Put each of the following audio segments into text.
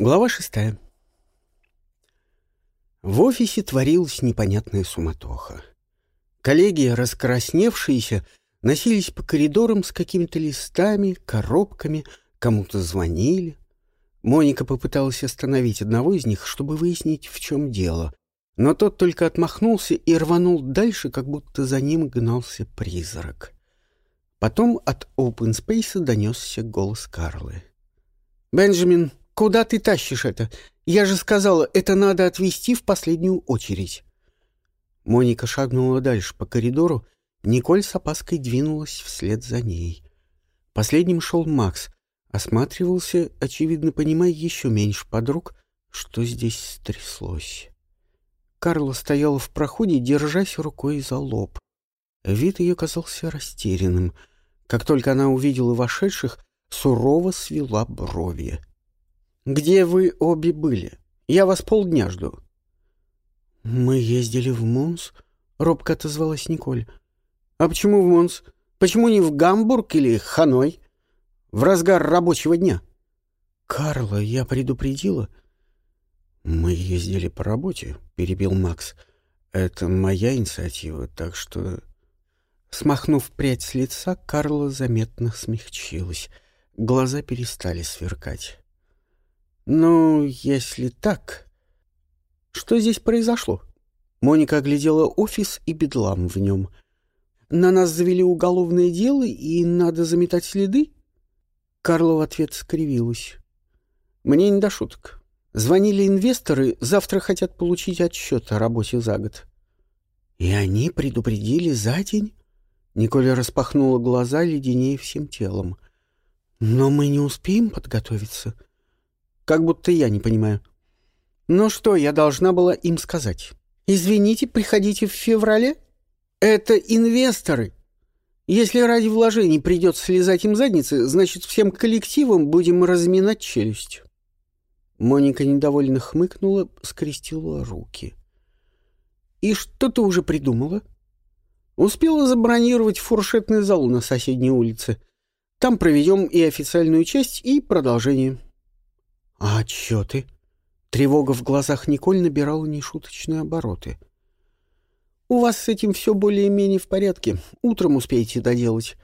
Глава шестая. В офисе творилась непонятная суматоха. Коллеги, раскрасневшиеся, носились по коридорам с какими-то листами, коробками, кому-то звонили. Моника попыталась остановить одного из них, чтобы выяснить, в чем дело. Но тот только отмахнулся и рванул дальше, как будто за ним гнался призрак. Потом от Open Space донесся голос Карлы. «Бенджамин, куда ты тащишь это? Я же сказала, это надо отвезти в последнюю очередь». Моника шагнула дальше по коридору, Николь с опаской двинулась вслед за ней. Последним шел Макс, осматривался, очевидно понимая еще меньше подруг, что здесь стряслось. Карла стояла в проходе, держась рукой за лоб. Вид ее казался растерянным. Как только она увидела вошедших, сурово свела брови. «Где вы обе были? Я вас полдня жду». «Мы ездили в Монс», — робко отозвалась Николь. «А почему в Монс? Почему не в Гамбург или Ханой? В разгар рабочего дня?» «Карла, я предупредила». «Мы ездили по работе», — перебил Макс. «Это моя инициатива, так что...» Смахнув прядь с лица, Карла заметно смягчилась. Глаза перестали сверкать. «Ну, если так...» «Что здесь произошло?» Моника оглядела офис и бедлам в нем. «На нас завели уголовное дело, и надо заметать следы?» Карла в ответ скривилась. «Мне не до шуток. Звонили инвесторы, завтра хотят получить отчет о работе за год. И они предупредили за день? Николя распахнула глаза, леденее всем телом. Но мы не успеем подготовиться. Как будто я не понимаю. Ну что, я должна была им сказать? Извините, приходите в феврале? Это инвесторы. Если ради вложений придется слезать им задницы, значит, всем коллективом будем разминать челюсть. Моника недовольно хмыкнула, скрестила руки. «И что ты уже придумала?» «Успела забронировать фуршетный зал на соседней улице. Там проведем и официальную часть, и продолжение». «А отчеты?» Тревога в глазах Николь набирала нешуточные обороты. «У вас с этим все более-менее в порядке. Утром успеете доделать.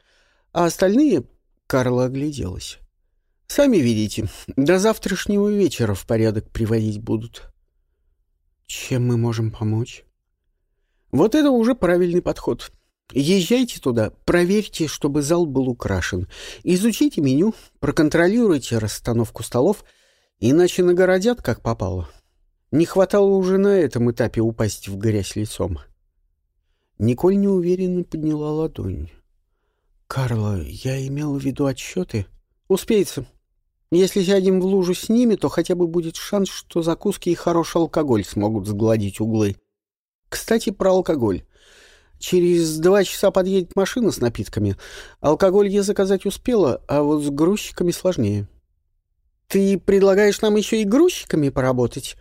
А остальные...» — Карла огляделась. Сами видите, до завтрашнего вечера в порядок приводить будут. Чем мы можем помочь? Вот это уже правильный подход. Езжайте туда, проверьте, чтобы зал был украшен. Изучите меню, проконтролируйте расстановку столов, иначе нагородят, как попало. Не хватало уже на этом этапе упасть в грязь лицом. Николь неуверенно подняла ладонь. «Карла, я имела в виду отчеты?» «Успеется. Если сядем в лужу с ними, то хотя бы будет шанс, что закуски и хороший алкоголь смогут сгладить углы. Кстати, про алкоголь. Через два часа подъедет машина с напитками. Алкоголь я заказать успела, а вот с грузчиками сложнее. Ты предлагаешь нам еще и грузчиками поработать?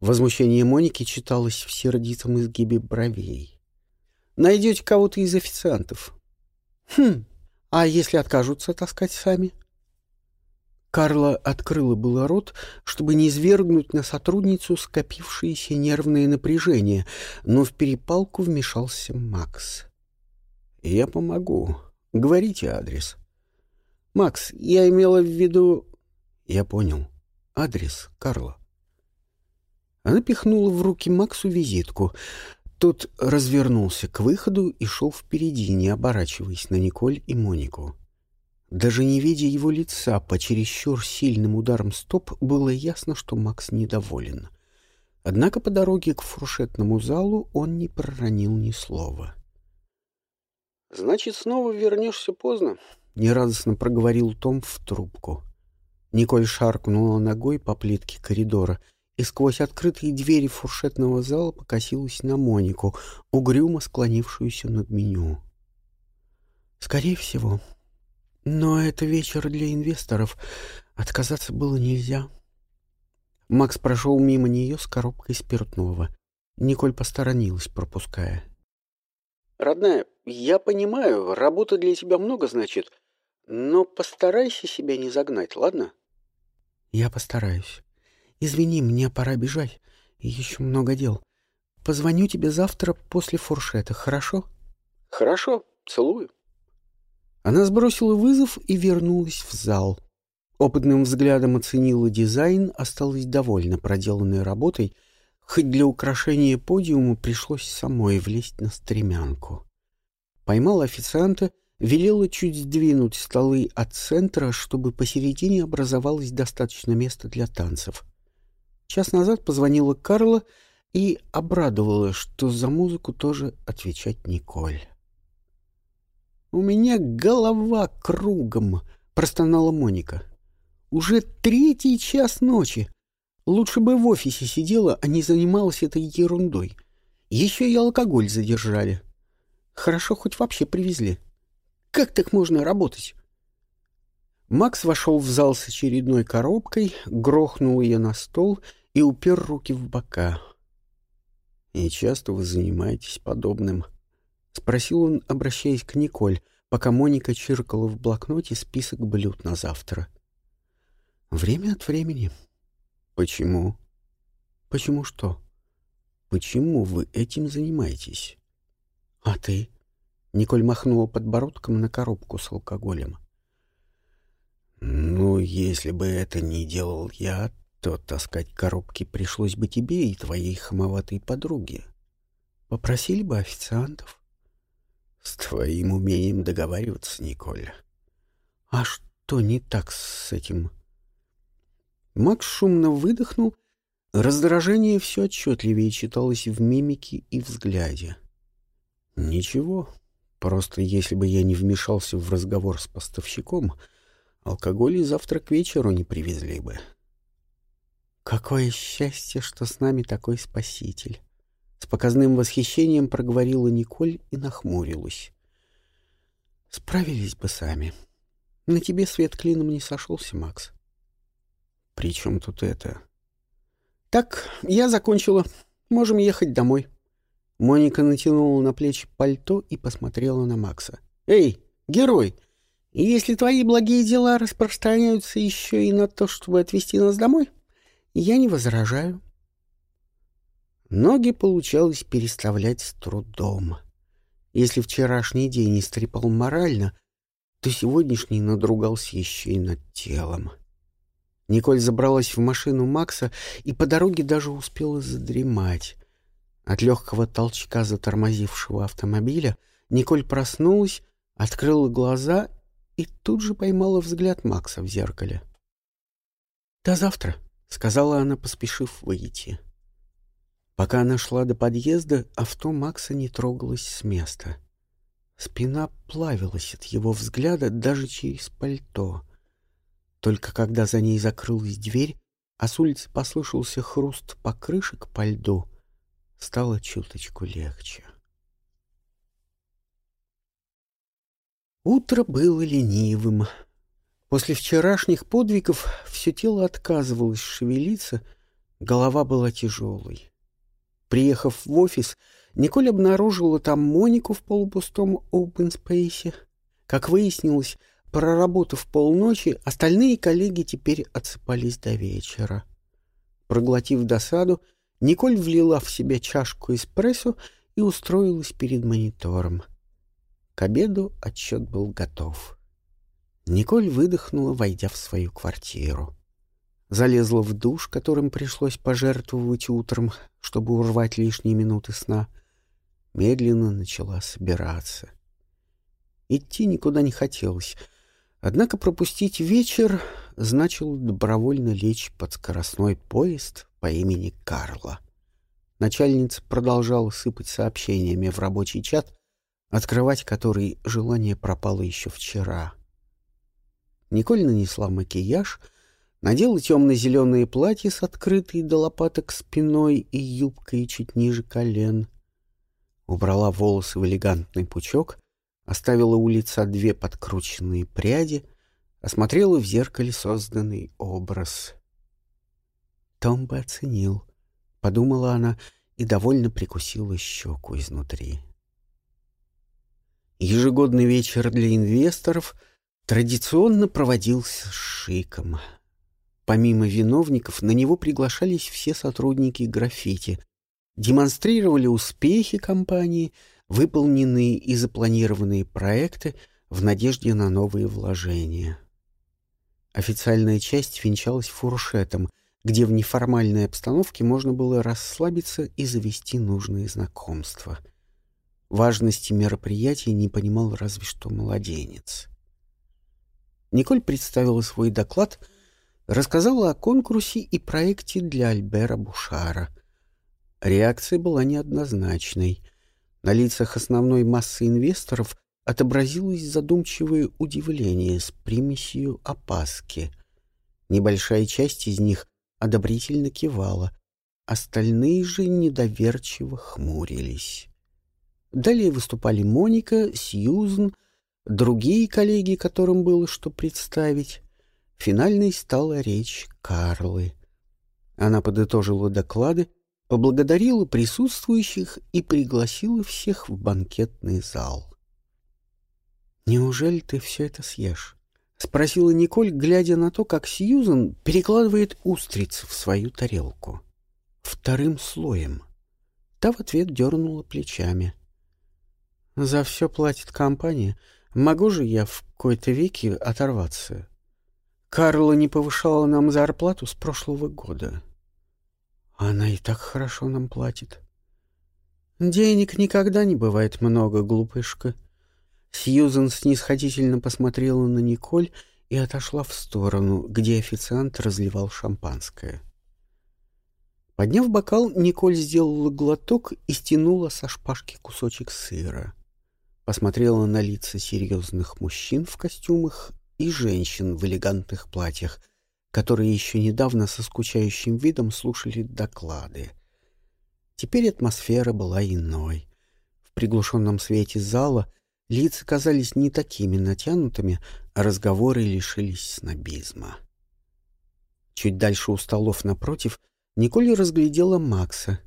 Возмущение Моники читалось в сердитом изгибе бровей. Найдете кого-то из официантов. Хм, а если откажутся таскать сами? — Карла открыла было рот, чтобы не извергнуть на сотрудницу скопившееся нервное напряжение, но в перепалку вмешался Макс. «Я помогу. Говорите адрес». «Макс, я имела в виду...» «Я понял. Адрес, Карла». Она пихнула в руки Максу визитку. Тот развернулся к выходу и шел впереди, не оборачиваясь на Николь и Монику. Даже не видя его лица по чересчур сильным ударом стоп, было ясно, что Макс недоволен. Однако по дороге к фуршетному залу он не проронил ни слова. «Значит, снова вернешься поздно?» — нерадостно проговорил Том в трубку. Николь шаркнула ногой по плитке коридора и сквозь открытые двери фуршетного зала покосилась на Монику, угрюмо склонившуюся над меню. «Скорее всего», но это вечер для инвесторов. Отказаться было нельзя. Макс прошел мимо нее с коробкой спиртного. Николь посторонилась, пропуская. «Родная, я понимаю, работа для тебя много значит, но постарайся себя не загнать, ладно?» «Я постараюсь. Извини, мне пора бежать. Еще много дел. Позвоню тебе завтра после фуршета, хорошо? Хорошо, целую. Она сбросила вызов и вернулась в зал. Опытным взглядом оценила дизайн, осталась довольна проделанной работой, хоть для украшения подиума пришлось самой влезть на стремянку. Поймала официанта, велела чуть сдвинуть столы от центра, чтобы посередине образовалось достаточно места для танцев. Час назад позвонила Карла и обрадовала, что за музыку тоже отвечать Николь. «У меня голова кругом», — простонала Моника. Уже третий час ночи. Лучше бы в офисе сидела, а не занималась этой ерундой. Еще и алкоголь задержали. Хорошо, хоть вообще привезли. Как так можно работать? Макс вошел в зал с очередной коробкой, грохнул ее на стол и упер руки в бока. «И часто вы занимаетесь подобным?» — спросил он, обращаясь к Николь, пока Моника чиркала в блокноте список блюд на завтра. — Время от времени. Почему? Почему что? Почему вы этим занимаетесь? А ты? Николь махнула подбородком на коробку с алкоголем. Ну, если бы это не делал я, то таскать коробки пришлось бы тебе и твоей хамоватой подруге. Попросили бы официантов. С твоим умением договариваться, Николь. А что не так с этим Макс шумно выдохнул. Раздражение все отчетливее читалось в мимике и взгляде. «Ничего, просто если бы я не вмешался в разговор с поставщиком, алкоголь и завтра к вечеру не привезли бы». «Какое счастье, что с нами такой спаситель!» С показным восхищением проговорила Николь и нахмурилась. «Справились бы сами. На тебе свет клином не сошелся, Макс. «При чем тут это?» «Так, я закончила. Можем ехать домой». Моника натянула на плечи пальто и посмотрела на Макса. «Эй, герой, если твои благие дела распространяются еще и на то, чтобы отвезти нас домой, я не возражаю». Ноги получалось переставлять с трудом. Если вчерашний день истрепал морально, то сегодняшний надругался еще и над телом. — Николь забралась в машину Макса и по дороге даже успела задремать. От легкого толчка затормозившего автомобиля Николь проснулась, открыла глаза и тут же поймала взгляд Макса в зеркале. «До завтра», — сказала она, поспешив выйти. Пока она шла до подъезда, авто Макса не трогалось с места. Спина плавилась от его взгляда даже через пальто — только когда за ней закрылась дверь, а с улицы послышался хруст покрышек по льду, стало чуточку легче. Утро было ленивым. После вчерашних подвигов все тело отказывалось шевелиться, голова была тяжелой. Приехав в офис, Николь обнаружила там Монику в полупустом опенспейсе. Как выяснилось, Проработав полночи, остальные коллеги теперь отсыпались до вечера. Проглотив досаду, Николь влила в себя чашку эспрессо и устроилась перед монитором. К обеду отчет был готов. Николь выдохнула, войдя в свою квартиру. Залезла в душ, которым пришлось пожертвовать утром, чтобы урвать лишние минуты сна. Медленно начала собираться. Идти никуда не хотелось — Однако пропустить вечер значило добровольно лечь под скоростной поезд по имени Карла. Начальница продолжала сыпать сообщениями в рабочий чат, открывать который желание пропало еще вчера. Николь нанесла макияж, надела темно-зеленое платье с открытой до лопаток спиной и юбкой чуть ниже колен, убрала волосы в элегантный пучок оставила у лица две подкрученные пряди, осмотрела в зеркале созданный образ. Том бы оценил, — подумала она и довольно прикусила щеку изнутри. Ежегодный вечер для инвесторов традиционно проводился с шиком. Помимо виновников, на него приглашались все сотрудники граффити, демонстрировали успехи компании, выполненные и запланированные проекты в надежде на новые вложения. Официальная часть венчалась фуршетом, где в неформальной обстановке можно было расслабиться и завести нужные знакомства. Важности мероприятия не понимал разве что младенец. Николь представила свой доклад, рассказала о конкурсе и проекте для Альбера Бушара. Реакция была неоднозначной. На лицах основной массы инвесторов отобразилось задумчивое удивление с примесью опаски. Небольшая часть из них одобрительно кивала, остальные же недоверчиво хмурились. Далее выступали Моника, Сьюзен, другие коллеги, которым было что представить. Финальной стала речь Карлы. Она подытожила доклады, поблагодарила присутствующих и пригласила всех в банкетный зал. «Неужели ты все это съешь?» — спросила Николь, глядя на то, как Сьюзан перекладывает устриц в свою тарелку. Вторым слоем. Та в ответ дернула плечами. «За все платит компания. Могу же я в кои-то веки оторваться?» Карла не повышала нам зарплату с прошлого года. Она и так хорошо нам платит. Денег никогда не бывает много, глупышка. Сьюзен снисходительно посмотрела на Николь и отошла в сторону, где официант разливал шампанское. Подняв бокал, Николь сделала глоток и стянула со шпажки кусочек сыра. Посмотрела на лица серьезных мужчин в костюмах и женщин в элегантных платьях, которые еще недавно со скучающим видом слушали доклады. Теперь атмосфера была иной. В приглушенном свете зала — Лица казались не такими натянутыми, а разговоры лишились снобизма. Чуть дальше у столов напротив Николь разглядела Макса.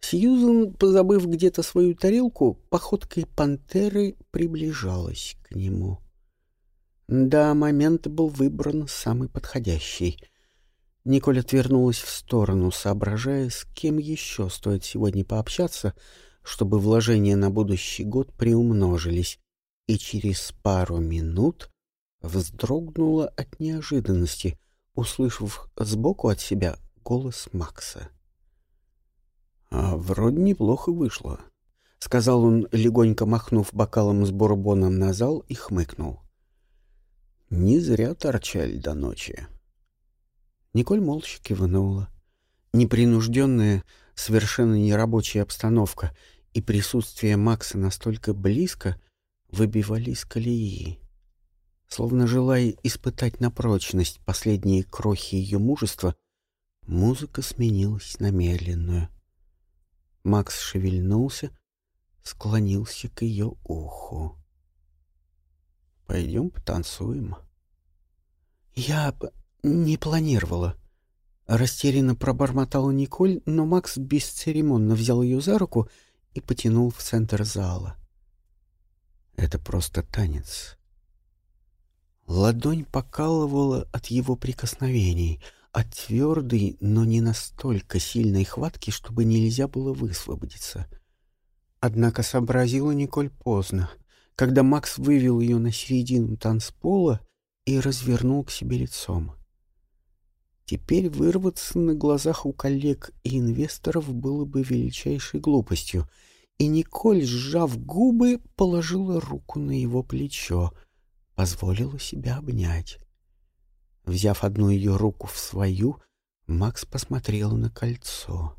Сьюзен, позабыв где-то свою тарелку, походкой пантеры приближалась к нему. Да, момент был выбран самый подходящий. Николь отвернулась в сторону, соображая, с кем еще стоит сегодня пообщаться — чтобы вложения на будущий год приумножились, и через пару минут вздрогнула от неожиданности, услышав сбоку от себя голос Макса. «А вроде неплохо вышло», — сказал он, легонько махнув бокалом с бурбоном на зал и хмыкнул. «Не зря торчали до ночи». Николь молча кивнула. Непринужденная, совершенно нерабочая обстановка и присутствие Макса настолько близко выбивали из колеи. Словно желая испытать на прочность последние крохи ее мужества, музыка сменилась на медленную. Макс шевельнулся, склонился к ее уху. «Пойдем потанцуем». «Я не планировала». Растерянно пробормотала Николь, но Макс бесцеремонно взял ее за руку и потянул в центр зала. Это просто танец. Ладонь покалывала от его прикосновений, от твердой, но не настолько сильной хватки, чтобы нельзя было высвободиться. Однако сообразила Николь поздно, когда Макс вывел ее на середину танцпола и развернул к себе лицом. Теперь вырваться на глазах у коллег и инвесторов было бы величайшей глупостью, и Николь, сжав губы, положила руку на его плечо, позволила себя обнять. Взяв одну ее руку в свою, Макс посмотрел на кольцо.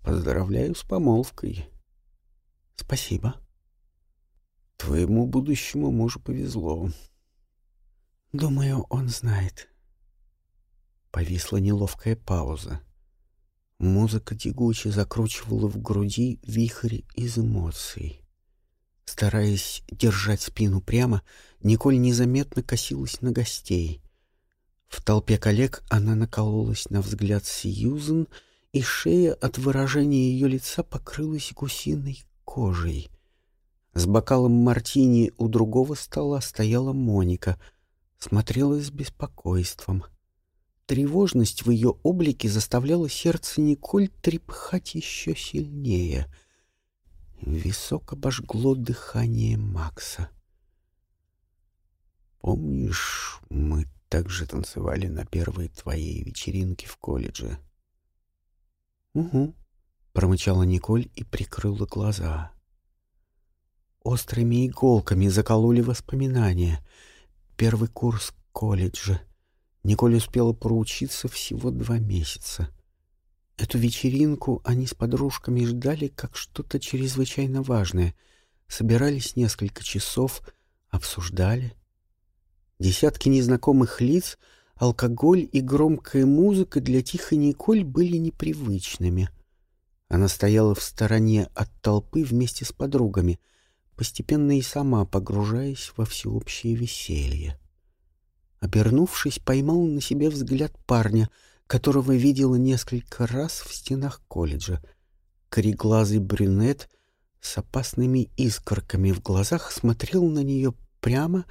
«Поздравляю с помолвкой». «Спасибо». «Твоему будущему мужу повезло». «Думаю, он знает». Повисла неловкая пауза. Музыка тягуче закручивала в груди вихрь из эмоций. Стараясь держать спину прямо, Николь незаметно косилась на гостей. В толпе коллег она накололась на взгляд Сьюзен, и шея от выражения ее лица покрылась гусиной кожей. С бокалом мартини у другого стола стояла Моника, смотрела с беспокойством — тревожность в ее облике заставляла сердце Николь трепхать еще сильнее. Висок обожгло дыхание Макса. «Помнишь, мы также танцевали на первой твоей вечеринке в колледже?» «Угу», — промычала Николь и прикрыла глаза. Острыми иголками закололи воспоминания. Первый курс колледжа. Николь успела проучиться всего два месяца. Эту вечеринку они с подружками ждали как что-то чрезвычайно важное. Собирались несколько часов, обсуждали. Десятки незнакомых лиц, алкоголь и громкая музыка для тихой Николь были непривычными. Она стояла в стороне от толпы вместе с подругами, постепенно и сама погружаясь во всеобщее веселье. Обернувшись, поймал на себе взгляд парня, которого видела несколько раз в стенах колледжа. Кореглазый брюнет с опасными искорками в глазах смотрел на нее прямо,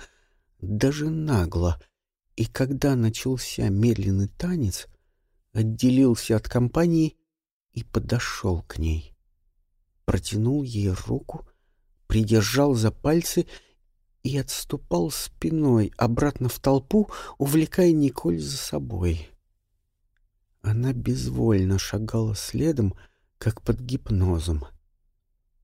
даже нагло, и когда начался медленный танец, отделился от компании и подошел к ней. Протянул ей руку, придержал за пальцы и отступал спиной обратно в толпу, увлекая Николь за собой. Она безвольно шагала следом, как под гипнозом.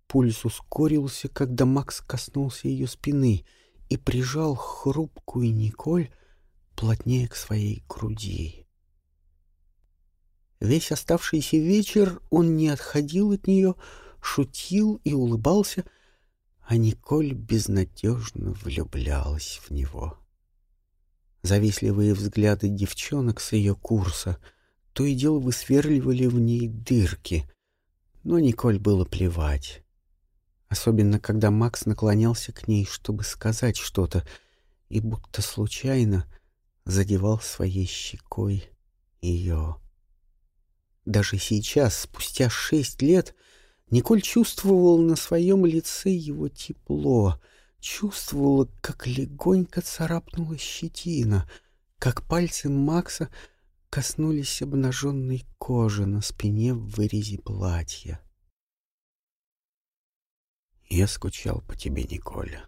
Пульс ускорился, когда Макс коснулся ее спины и прижал хрупкую Николь плотнее к своей груди. Весь оставшийся вечер он не отходил от нее, шутил и улыбался — а Николь безнадежно влюблялась в него. Завистливые взгляды девчонок с ее курса то и дело высверливали в ней дырки, но Николь было плевать. Особенно, когда Макс наклонялся к ней, чтобы сказать что-то, и будто случайно задевал своей щекой ее. Даже сейчас, спустя шесть лет, Николь чувствовал на своем лице его тепло, чувствовала, как легонько царапнула щетина, как пальцы Макса коснулись обнаженной кожи на спине в вырезе платья. «Я скучал по тебе, Николя»,